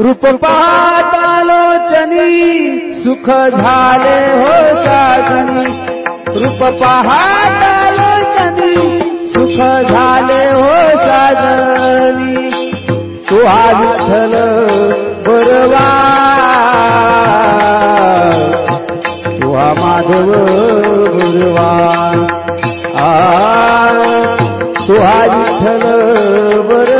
रूप पातालोचनी सुख झाले हो साधनी। रूप पातालोचनी सुख झाले हो साधनी। तू हा विठ्ठल बरवा। तू हा माधव बरवा। आ, तू हा विठ्ठल बरवा।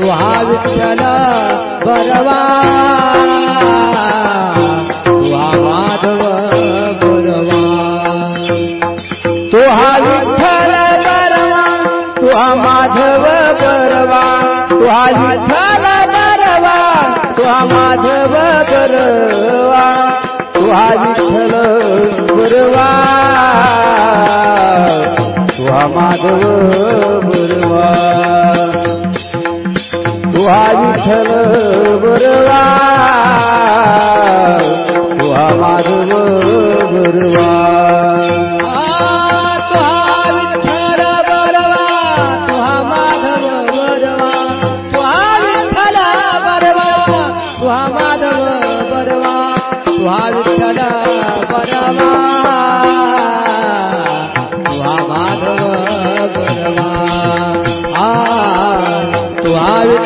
विठ्ठल बरवा तुहा माधव बरवा। तो हा विठ्ठल बरवा तो माधव बरवा। तो हा विठ्ठल बरवा। तो माधव बरवा। तो हा विठ्ठल बरवा। तो माधव बरवा। तो हा बरवा। तो माधव बरवा तुहा विठ्ठल बरवा तुहा माधव बरवा। तुहा विठ्ठल बरवा तुहा माधव बरवा तुहा विठ्ठल बरवा.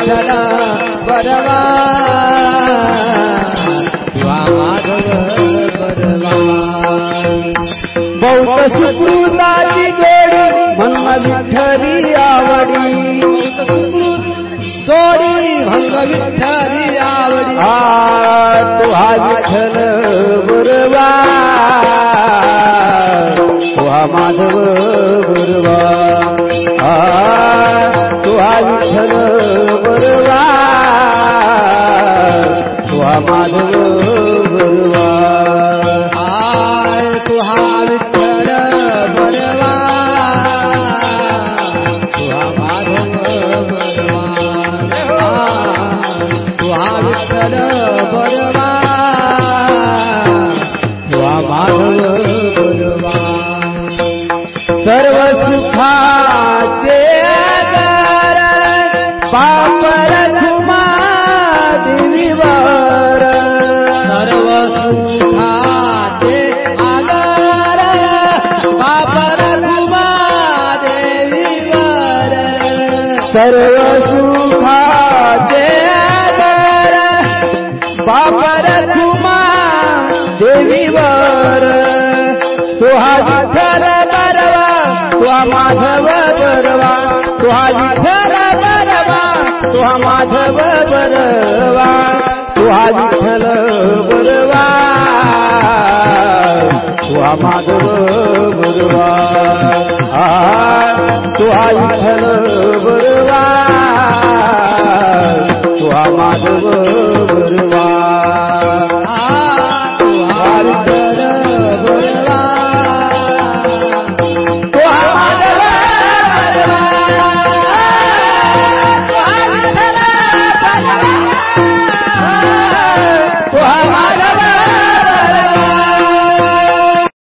तुहा विठ्ठल बरवा तुहा माधव बरवा बहुत सुकृताची जोडी म्हणून विठ्ठली आवडी। जोडी भंग विठ्ठली आवडी। आ तो हा विठ्ठल हा माधव सर्व सुखाचे बापर पापर घुमा देवीवर तुहा विठ्ठल बरवा तुहा माधव बरवा तुहा विठ्ठल बरवा तुहा माधव बरवा तुहा विठ्ठल बरवा तुहा माधव